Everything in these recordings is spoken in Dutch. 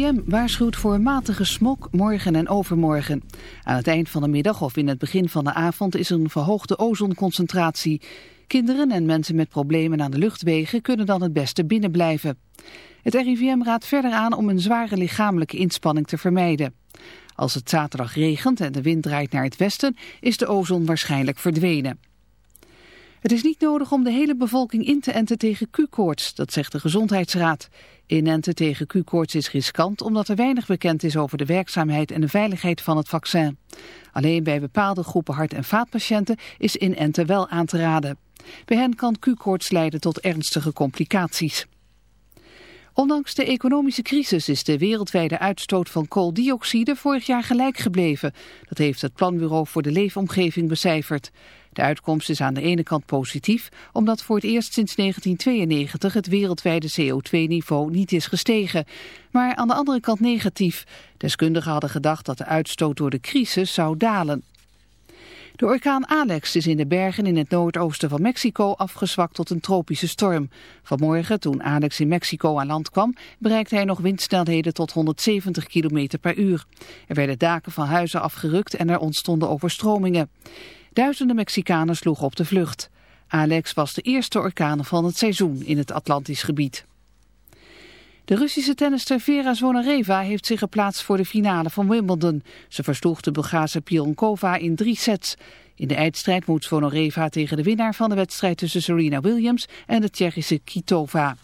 IM waarschuwt voor matige smog morgen en overmorgen. Aan het eind van de middag of in het begin van de avond is er een verhoogde ozonconcentratie. Kinderen en mensen met problemen aan de luchtwegen kunnen dan het beste binnen blijven. Het RIVM raadt verder aan om een zware lichamelijke inspanning te vermijden. Als het zaterdag regent en de wind draait naar het westen is de ozon waarschijnlijk verdwenen. Het is niet nodig om de hele bevolking in te enten tegen Q-koorts, dat zegt de Gezondheidsraad. Inenten tegen Q-koorts is riskant omdat er weinig bekend is over de werkzaamheid en de veiligheid van het vaccin. Alleen bij bepaalde groepen hart- en vaatpatiënten is inenten wel aan te raden. Bij hen kan Q-koorts leiden tot ernstige complicaties. Ondanks de economische crisis is de wereldwijde uitstoot van kooldioxide vorig jaar gelijk gebleven. Dat heeft het Planbureau voor de Leefomgeving becijferd. De uitkomst is aan de ene kant positief, omdat voor het eerst sinds 1992 het wereldwijde CO2-niveau niet is gestegen. Maar aan de andere kant negatief. Deskundigen hadden gedacht dat de uitstoot door de crisis zou dalen. De orkaan Alex is in de bergen in het noordoosten van Mexico afgezwakt tot een tropische storm. Vanmorgen, toen Alex in Mexico aan land kwam, bereikte hij nog windsnelheden tot 170 km per uur. Er werden daken van huizen afgerukt en er ontstonden overstromingen. Duizenden Mexicanen sloegen op de vlucht. Alex was de eerste orkaan van het seizoen in het Atlantisch gebied. De Russische tennister Vera Zvonareva heeft zich geplaatst voor de finale van Wimbledon. Ze versloeg de Bulgaarse Pionkova in drie sets. In de eindstrijd moet Zvonareva tegen de winnaar van de wedstrijd tussen Serena Williams en de Tsjechische Kitova.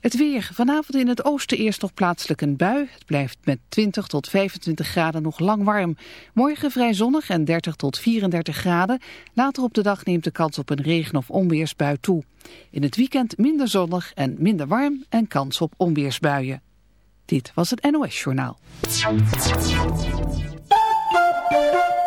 Het weer. Vanavond in het oosten eerst nog plaatselijk een bui. Het blijft met 20 tot 25 graden nog lang warm. Morgen vrij zonnig en 30 tot 34 graden. Later op de dag neemt de kans op een regen- of onweersbui toe. In het weekend minder zonnig en minder warm en kans op onweersbuien. Dit was het NOS Journaal.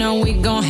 know we gon'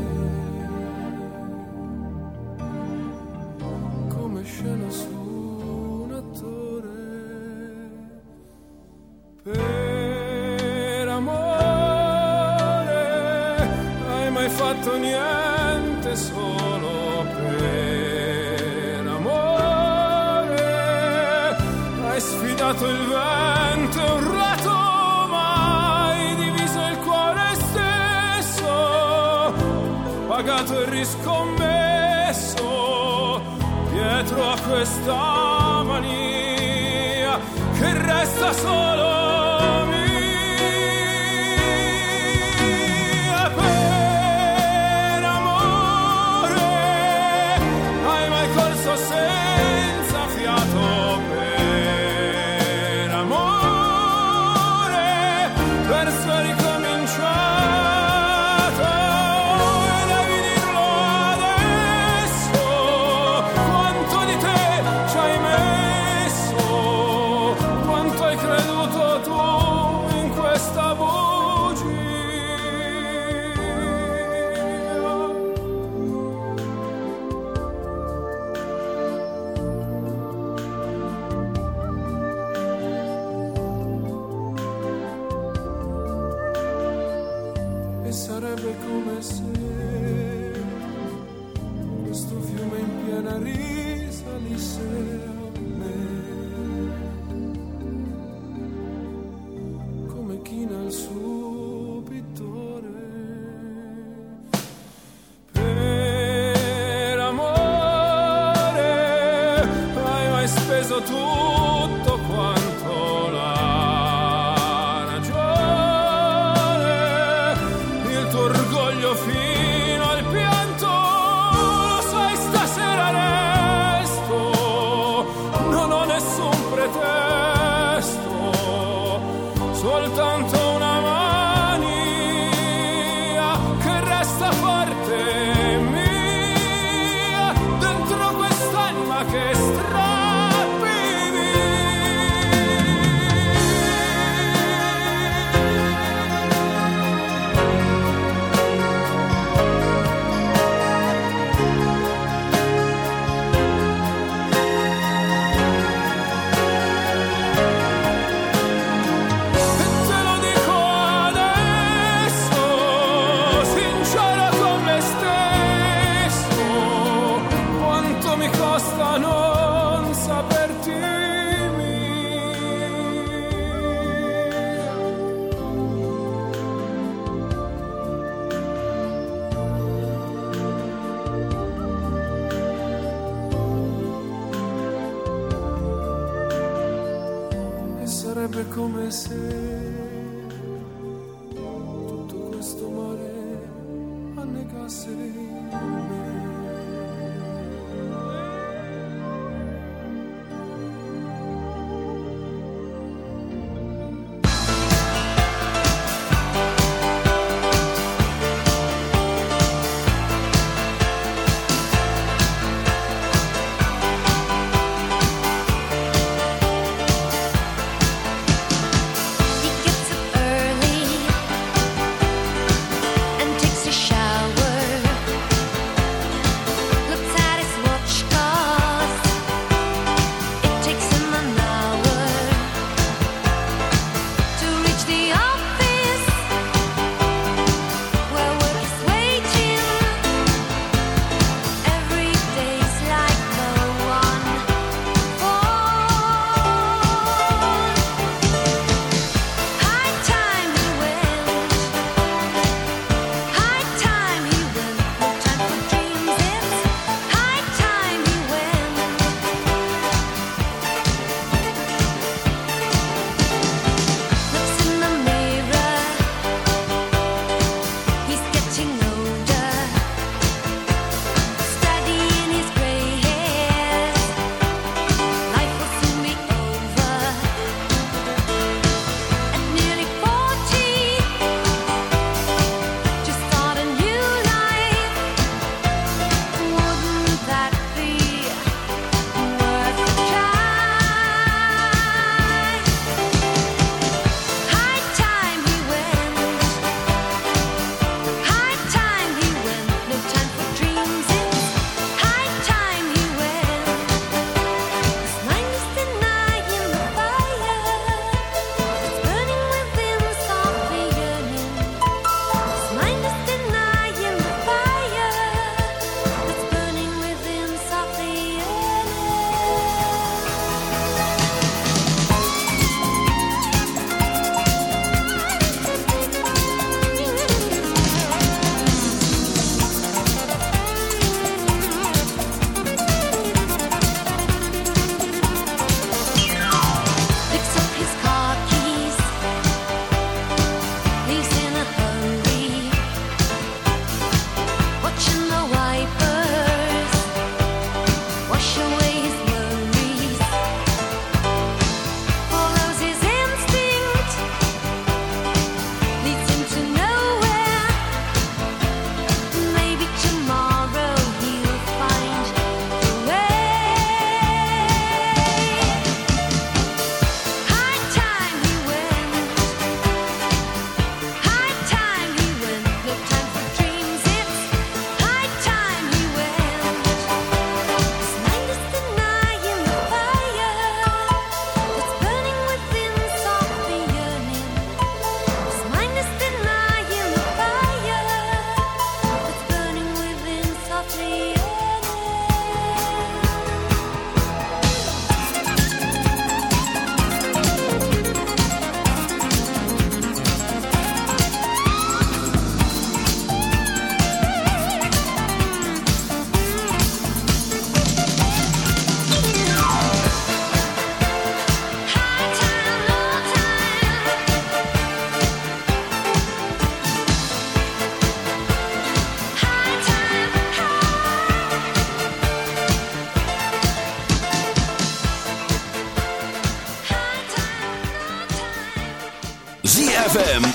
yourself.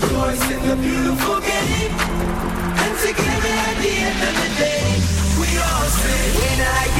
rejoice in the beautiful game. And together at the end of the day, we all say, when I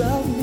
love.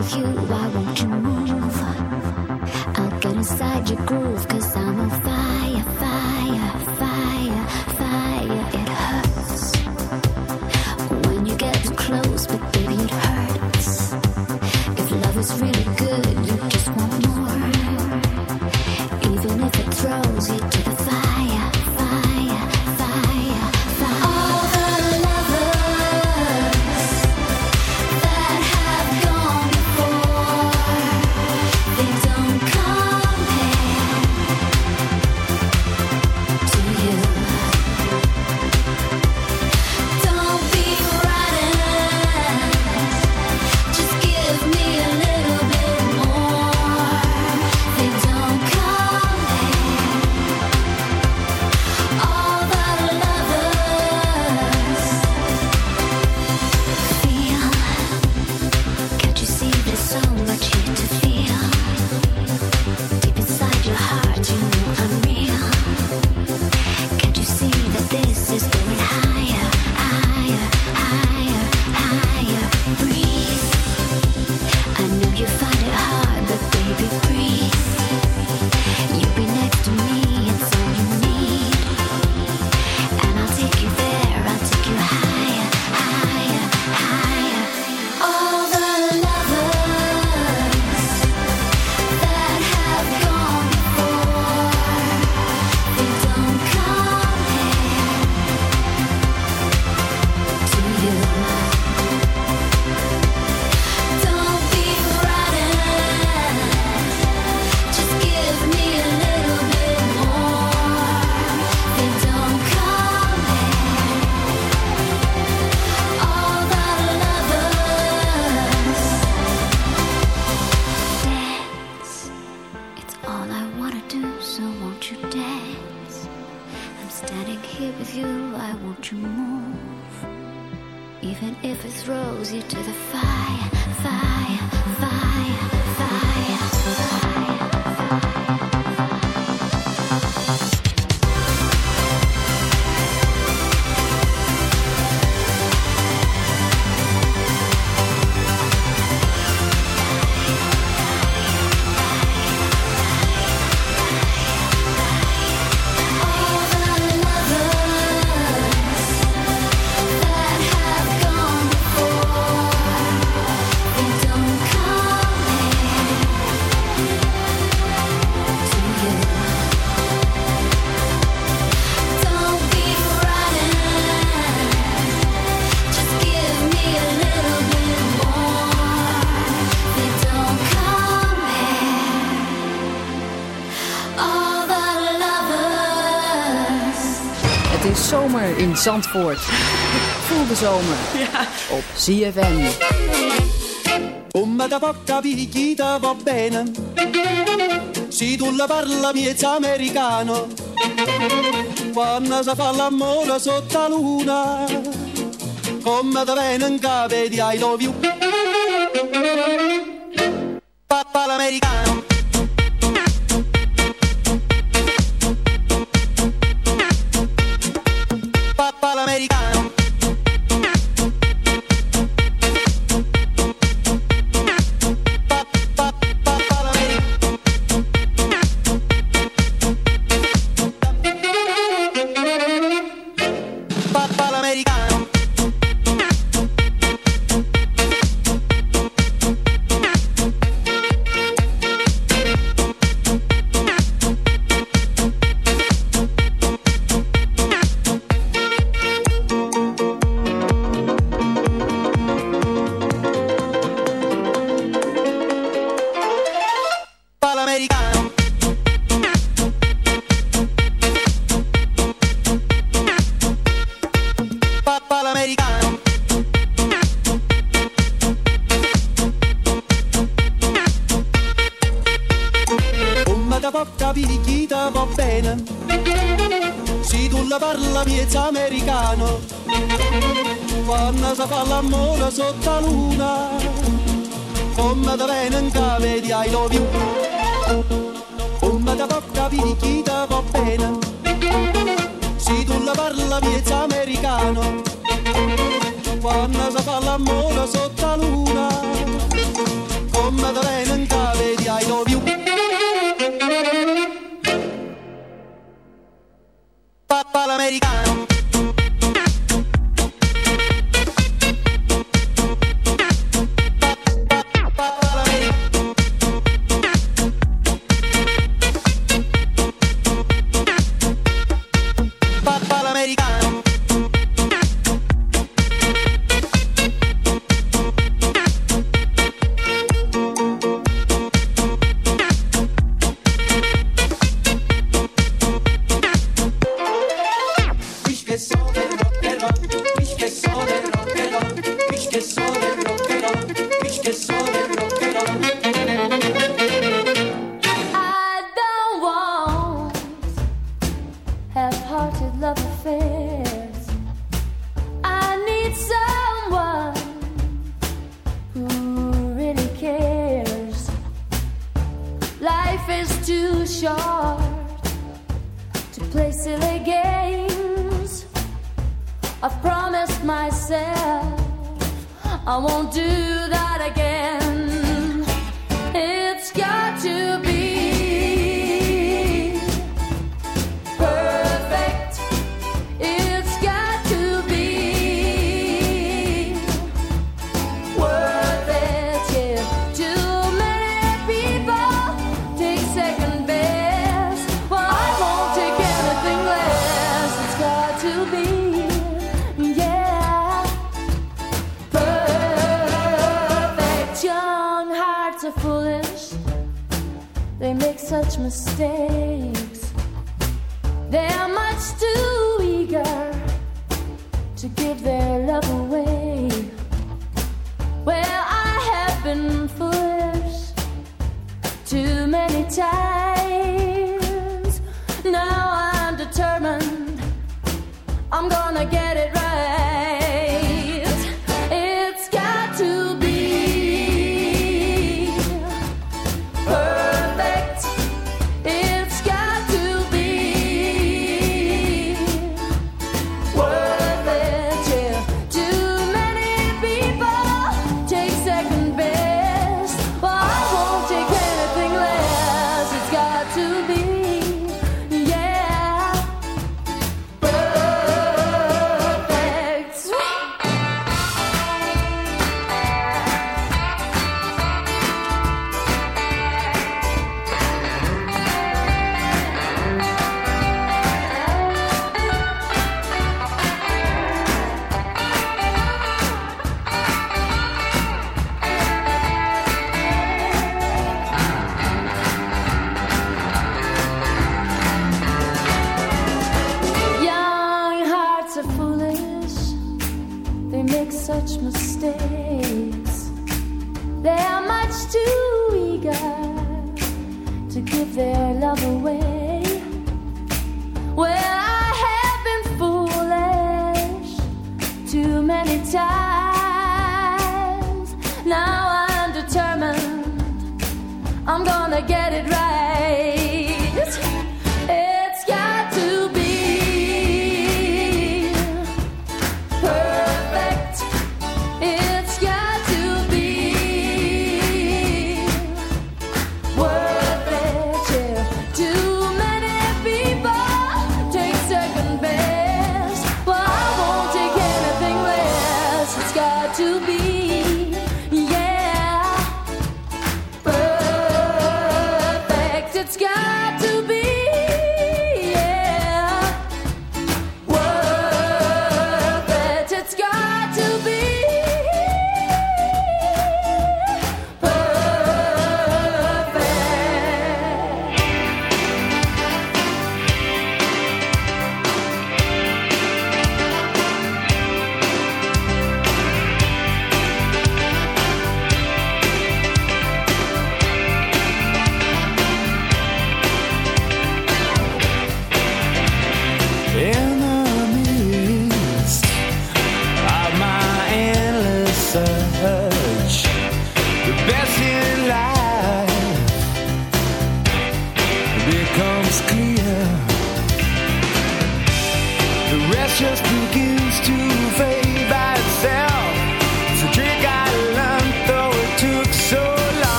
with you. in Zandvoort. Voel de zomer ja. op ZFM. Come da poca picchita va bene Si tu la parla miezza americano Quando si fa l'amore sotto la luna Come da venen cape di I love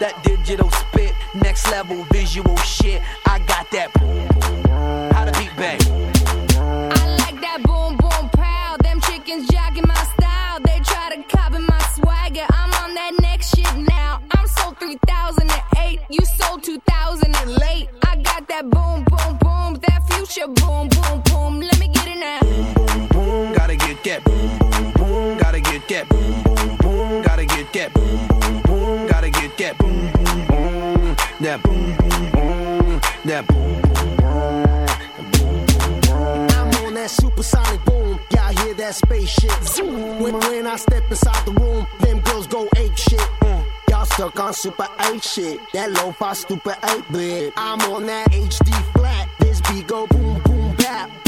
That digital spit, next level visual shit. I got that that spaceship. When, when I step inside the room, them girls go ape shit. Mm. Y'all stuck on super 8 shit. That low fi stupid 8 bit. I'm on that HD flat. This beat go boom, boom, bap.